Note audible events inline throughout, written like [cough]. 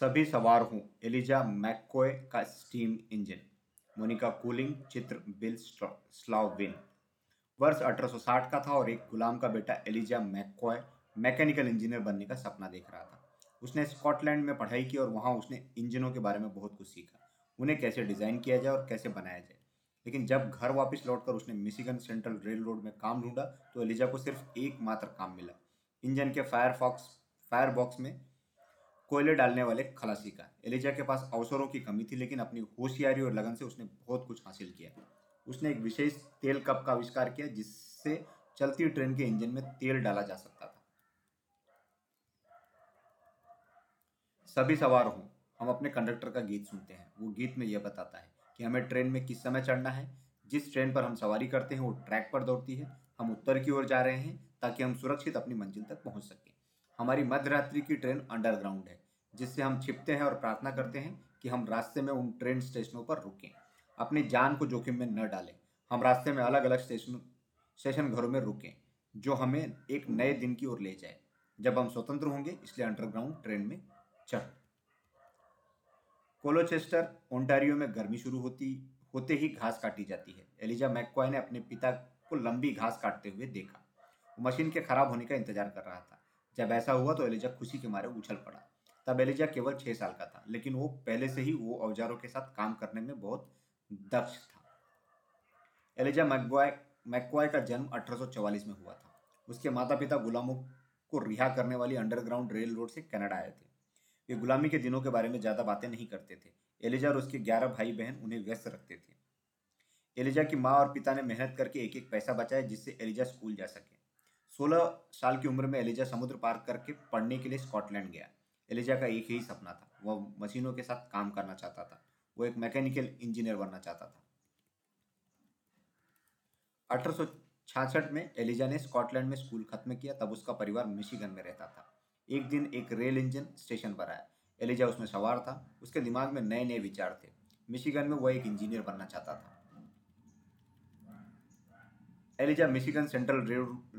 सभी सवार हूँ एलिजा मैककोय का स्टीम इंजन मोनिका कूलिंग, चित्र बिल स्लाविन वर्ष 1860 का था और एक गुलाम का बेटा एलिजा मैककॉय मैकेनिकल इंजीनियर बनने का सपना देख रहा था। उसने स्कॉटलैंड में पढ़ाई की और वहाँ उसने इंजनों के बारे में बहुत कुछ सीखा। उन्हें कैसे डिज़ाइन किया जाए और कैसे बनाया जाए। लेकिन जब घर वापस लौटकर उसने मिशिगन सेंट्रल रेल रोड में काम ढूंढा तो एलिजा को सिर्फ़ एक मात्र काम मिला। इंजन के फायर फॉक्स में कोयले डालने वाले खलासी का। एलिजा के पास अवसरों की कमी थी, लेकिन अपनी होशियारी और लगन से उसने बहुत कुछ हासिल किया। उसने एक विशेष तेल कप का आविष्कार किया, जिससे चलती ट्रेन के इंजन में तेल डाला जा सकता था। सभी सवार हों, हम अपने कंडक्टर का गीत सुनते हैं। वो गीत में यह बताता है कि हमें ट्रेन में किस समय चढ़ना है। जिस ट्रेन पर हम सवारी करते हैं, वो ट्रैक पर दौड़ती है। हम उत्तर की ओर जा रहे हैं, ताकि हम सुरक्षित अपनी मंजिल तक पहुँच सकें। हमारी मध्यरात्रि की ट्रेन अंडरग्राउंड है, जिससे हम छिपते हैं और प्रार्थना करते हैं कि हम रास्ते में उन ट्रेन स्टेशनों पर रुकें। अपनी जान को जोखिम में न डालें। हम रास्ते में अलग अलग स्टेशन स्टेशन घरों में रुकें, जो हमें एक नए दिन की ओर ले जाए। जब हम स्वतंत्र होंगे, इसलिए अंडरग्राउंड ट्रेन में चढ़। कोलोचेस्टर, ओंटारियो में गर्मी शुरू होती, होते ही घास काटी जाती है। एलिजा मैकक्वाई ने अपने पिता को लंबी घास काटते हुए देखा। वो मशीन के खराब होने का इंतज़ार कर रहा था। जब ऐसा हुआ तो एलिजा खुशी के मारे उछल पड़ा। तब एलिजा केवल छः साल का था, लेकिन वो पहले से ही वो औजारों के साथ काम करने में बहुत दक्ष था। एलिजा मैकग्वाय मैकवाय का जन्म 1844 में हुआ था। उसके माता पिता गुलामों को रिहा करने वाली अंडरग्राउंड रेल रोड से कनाडा आए थे। वे गुलामी के दिनों के बारे में ज़्यादा बातें नहीं करते थे। एलिजा और उसके ग्यारह भाई बहन उन्हें व्यस्त रखते थे। एलिजा की माँ और पिता ने मेहनत करके एक एक पैसा बचाया जिससे एलिजा स्कूल जा सके। सोलह साल की उम्र में एलिजा समुद्र पार करके पढ़ने के लिए स्कॉटलैंड गया। एलिजा का एक ही सपना था। वह मशीनों के साथ काम करना चाहता था। वो एक मैकेनिकल इंजीनियर बनना चाहता था। अठारह सौ छियासठ में एलिजा ने स्कॉटलैंड में स्कूल खत्म किया। तब उसका परिवार मिशिगन में रहता था। एक दिन एक रेल इंजन स्टेशन पर आया। एलिजा उसमें सवार था। उसके दिमाग में नए नए विचार थे। मिशिगन में वह एक इंजीनियर बनना चाहता था। Elijah Michigan Central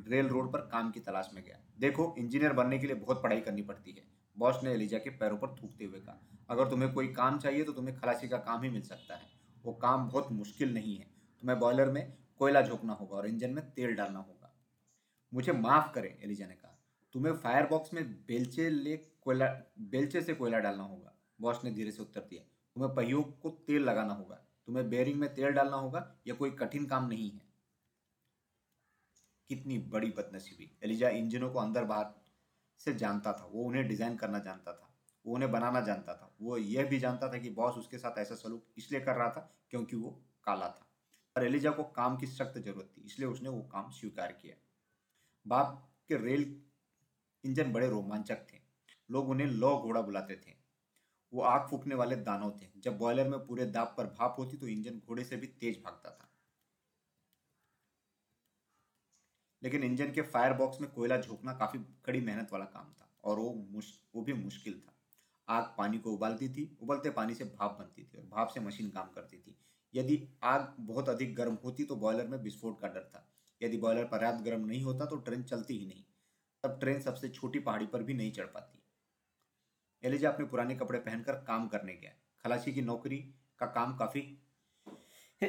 rail road पर काम की तलाश में गया। देखो, इंजीनियर बनने के लिए बहुत पढ़ाई करनी पड़ती है। बॉस ने एलिजा के पैरों पर थूकते हुए कहा, अगर तुम्हें कोई काम चाहिए तो तुम्हें खलासी का काम ही मिल सकता है। वो काम बहुत मुश्किल नहीं है। तुम्हें बॉयलर में कोयला झोंकना होगा और इंजन में तेल डालना होगा। मुझे माफ़ करें, एलिजा ने कहा। तुम्हें फायर बॉक्स में बेलचे ले, कोयला, बेलचे से कोयला डालना होगा। बॉस ने धीरे से उत्तर दिया। तुम्हें पहियों को तेल लगाना होगा। तुम्हें बेरिंग में तेल डालना होगा यह कोई कठिन काम नहीं है। कितनी बड़ी बदनसीबी। एलिजा इंजनों को अंदर बाहर से जानता था, वो उन्हें डिज़ाइन करना जानता था, वो उन्हें बनाना जानता था, वो यह भी जानता था कि बॉस उसके साथ ऐसा सलूक इसलिए कर रहा था क्योंकि वो काला था। और एलिजा को काम की सख्त ज़रूरत थी, इसलिए उसने वो काम स्वीकार किया। बाप के रेल इंजन बड़े रोमांचक थे, लोग उन्हें लौ घोड़ा बुलाते थे। वो आग फूकने वाले दानव थे, जब बॉयलर में पूरे दाब पर भाप होती तो इंजन घोड़े से भी तेज भागता था। लेकिन इंजन के फायर बॉक्स में कोयला झोंकना काफ़ी कड़ी मेहनत वाला काम था और वो मुश, वो भी मुश्किल था। आग पानी को उबालती थी, उबलते पानी से भाप बनती थी और भाप से मशीन काम करती थी। यदि आग बहुत अधिक गर्म होती तो बॉयलर में विस्फोट का डर था। यदि बॉयलर पर्याप्त गर्म नहीं होता तो ट्रेन चलती ही नहीं। तब ट्रेन सबसे छोटी पहाड़ी पर भी नहीं चढ़ पाती। एलिजा अपने पुराने कपड़े पहनकर काम करने गया। खलासी की नौकरी का काम काफ़ी [coughs]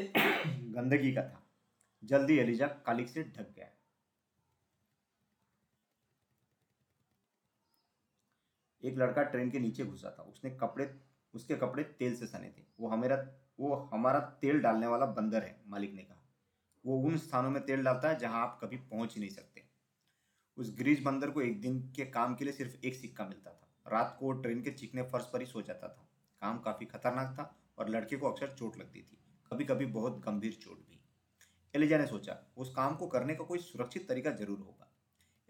गंदगी का था। जल्दी एलिजा कालिक से ढक गया। एक लड़का ट्रेन के नीचे घुसा था। उसने कपड़े, उसके कपड़े तेल से सने थे। वो हमेरा, वो हमारा तेल डालने वाला बंदर है, मालिक ने कहा। वो उन स्थानों में तेल डालता है जहाँ आप कभी पहुँच ही नहीं सकते। उस ग्रीस बंदर को एक दिन के काम के लिए सिर्फ़ एक सिक्का मिलता था। रात को ट्रेन के चिकने फर्श पर ही सो जाता था। काम काफ़ी खतरनाक था और लड़के को अक्सर चोट लगती थी। कभी कभी बहुत गंभीर चोट भी। एलिजा ने सोचा, उस काम को करने का कोई सुरक्षित तरीका ज़रूर होगा।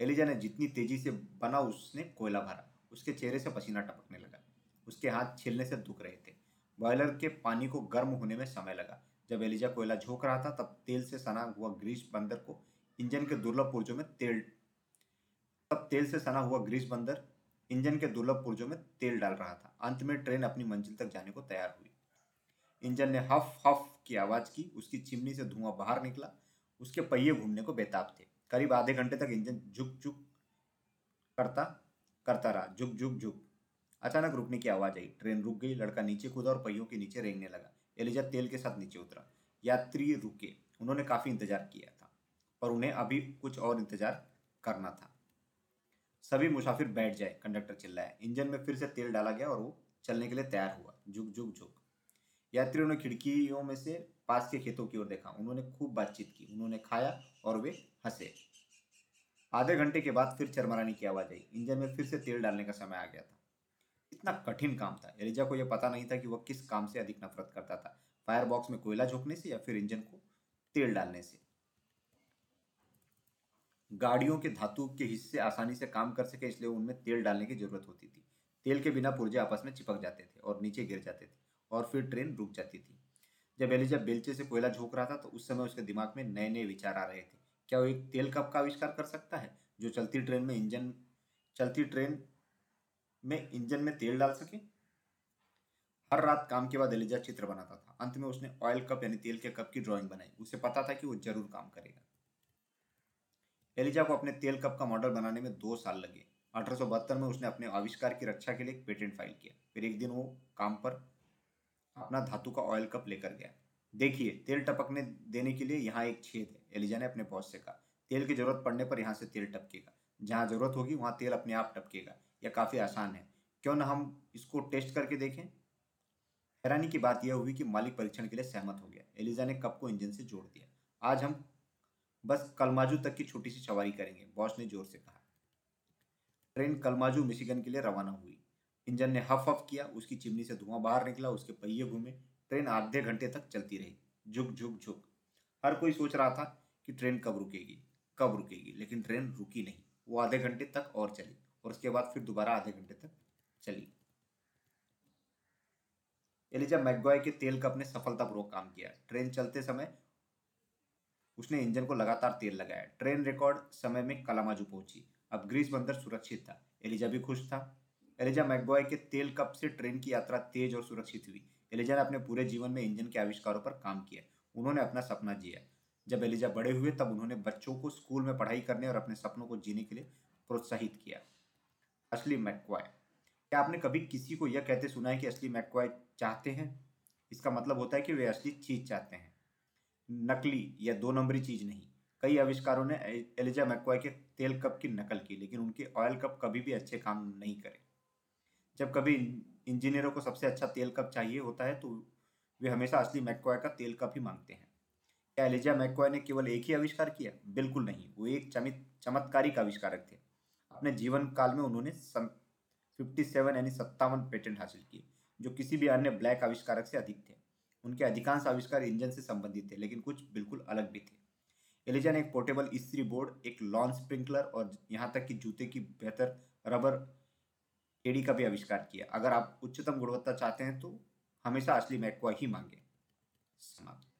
एलिजा ने जितनी तेज़ी से बना उसने कोयला भरा। उसके चेहरे से पसीना टपकने लगा। उसके हाथ छिलने से दुख रहे थे। बॉयलर के पानी को गर्म होने में समय लगा। जब एलिजा कोयला झोंक रहा था, तब तेल से सना हुआ ग्रीस बंदर को इंजन के दुर्लभ पुर्जों में तेल तब तेल से सना हुआ ग्रीस बंदर इंजन के दुर्लभ पुर्जों में तेल डाल रहा था। अंत में ट्रेन अपनी मंजिल तक जाने को तैयार हुई। इंजन ने हफ हफ की आवाज़ की। उसकी चिमनी से धुआँ बाहर निकला। उसके पहिए घूमने को बेताब थे। करीब आधे घंटे तक इंजन झुक झुक करता करता रहा। झुक झुक झुक। अचानक रुकने की आवाज़ आई। ट्रेन रुक गई। लड़का नीचे कूदा और पहियों के नीचे रेंगने लगा। एलिजा तेल के साथ नीचे उतरा। यात्री रुके। उन्होंने काफ़ी इंतज़ार किया था और उन्हें अभी कुछ और इंतज़ार करना था। सभी मुसाफिर बैठ जाए, कंडक्टर चिल्लाया। इंजन में फिर से तेल डाला गया और वो चलने के लिए तैयार हुआ। झुक झुक झुक। यात्रियों ने खिड़कियों में से पास के खेतों की ओर देखा। उन्होंने खूब बातचीत की। उन्होंने खाया और वे हंसे। आधे घंटे के बाद फिर चरमरानी की आवाज़ आई। इंजन में फिर से तेल डालने का समय आ गया था। इतना कठिन काम था। एलिजा को यह पता नहीं था कि वह किस काम से अधिक नफरत करता था। फायर बॉक्स में कोयला झोंकने से या फिर इंजन को तेल डालने से? गाड़ियों के धातु के हिस्से आसानी से काम कर सके, इसलिए उनमें तेल डालने की ज़रूरत होती थी। तेल के बिना पुर्जे आपस में चिपक जाते थे और नीचे गिर जाते थे और फिर ट्रेन रुक जाती थी। जब एलिजा बेलचे से कोयला झोंक रहा था तो उस समय उसके दिमाग में नए नए विचार आ रहे थे। क्या वो एक तेल कप का आविष्कार कर सकता है? जो चलती ट्रेन में इंजन, चलती ट्रेन में इंजन में तेल डाल सके? हर रात काम के बाद एलिजा चित्र बनाता था। अंत में उसने ऑयल कप यानी तेल के कप की ड्राइंग बनाई। उसे पता था कि वो ज़रूर काम करेगा। एलिजा को अपने तेल कप का मॉडल बनाने में दो साल लगे। अठारह सौ बहत्तर में उसने अपने आविष्कार की रक्षा के लिए एक पेटेंट फ़ाइल किया। फिर एक दिन वो काम पर अपना धातु का ऑयल कप लेकर गया। देखिए, तेल टपकने देने के लिए यहाँ एक छेद है। एलिजा ने अपने बॉस से कहा, तेल की ज़रूरत पड़ने पर यहाँ से तेल टपकेगा। जहाँ ज़रूरत होगी, वहाँ तेल अपने आप टपकेगा। यह काफ़ी आसान है। क्यों ना हम इसको टेस्ट करके देखें? हैरानी की बात यह हुई कि मालिक परीक्षण के लिए सहमत हो गया। एलिजा ने कप को इंजन से जोड़ दिया। आज हम बस कलमाजू तक की छोटी सी सवारी करेंगे बॉस ने ज़ोर से कहा। ट्रेन कलमाजू, मिशिगन के लिए रवाना हुई। इंजन ने हफ हफ किया, उसकी चिमनी से धुआँ बाहर निकला, उसके पहिए घूमे। ट्रेन आधे घंटे तक चलती रही। झुक झुक झुक। हर कोई सोच रहा था कि ट्रेन कब रुकेगी कब रुकेगी, लेकिन ट्रेन रुकी नहीं। वो आधे घंटे तक और चली और उसके बाद फिर दोबारा आधे घंटे तक चली। एलिजा मैगॉय के तेल कप ने सफलतापूर्वक काम किया। ट्रेन चलते समय उसने इंजन को लगातार तेल लगाया। ट्रेन रिकॉर्ड समय में कलामाजू पहुँची। अब ग्रीस बंदर सुरक्षित था। एलिजा भी खुश था। एलिजा मैगॉय के तेल कप से ट्रेन की यात्रा तेज और सुरक्षित हुई। एलिजा ने अपने पूरे जीवन में इंजन के आविष्कारों पर काम किया। उन्होंने अपना सपना जिया। जब एलिजा बड़े हुए, तब उन्होंने बच्चों को स्कूल में पढ़ाई करने और अपने सपनों को जीने के लिए प्रोत्साहित किया। असली मैकवाय। क्या आपने कभी किसी को यह कहते सुना है कि असली मैकवाय चाहते हैं? इसका मतलब होता है कि वे असली चीज़ चाहते हैं। नकली या दो नंबरी चीज़ नहीं। कई आविष्कारों ने एलिजा मैकवाय के तेल कप की नकल की, लेकिन उनके ऑयल कप कभी भी अच्छे काम नहीं करे। जब कभी इंजीनियरों को सबसे अच्छा तेल कप चाहिए होता है तो वे हमेशा असली मैकवाय का तेल कप ही मांगते हैं। क्या एलिजा मैकवाय ने केवल एक ही आविष्कार किया? बिल्कुल नहीं, वो एक चमित चमत्कारिक आविष्कारक थे। अपने जीवन काल में उन्होंने फिफ्टी सेवन यानी सत्तावन पेटेंट हासिल किए, जो किसी भी अन्य ब्लैक आविष्कारक से अधिक थे। उनके अधिकांश आविष्कार इंजन से संबंधित थे, लेकिन कुछ बिल्कुल अलग भी थे। एलिजा ने एक पोर्टेबल इस्त्री बोर्ड, एक लॉन स्प्रिंकलर और यहाँ तक कि जूते की बेहतर रबर एडी का भी आविष्कार किया। अगर आप उच्चतम गुणवत्ता चाहते हैं तो हमेशा असली मैकवा ही मांगें। समाप्त।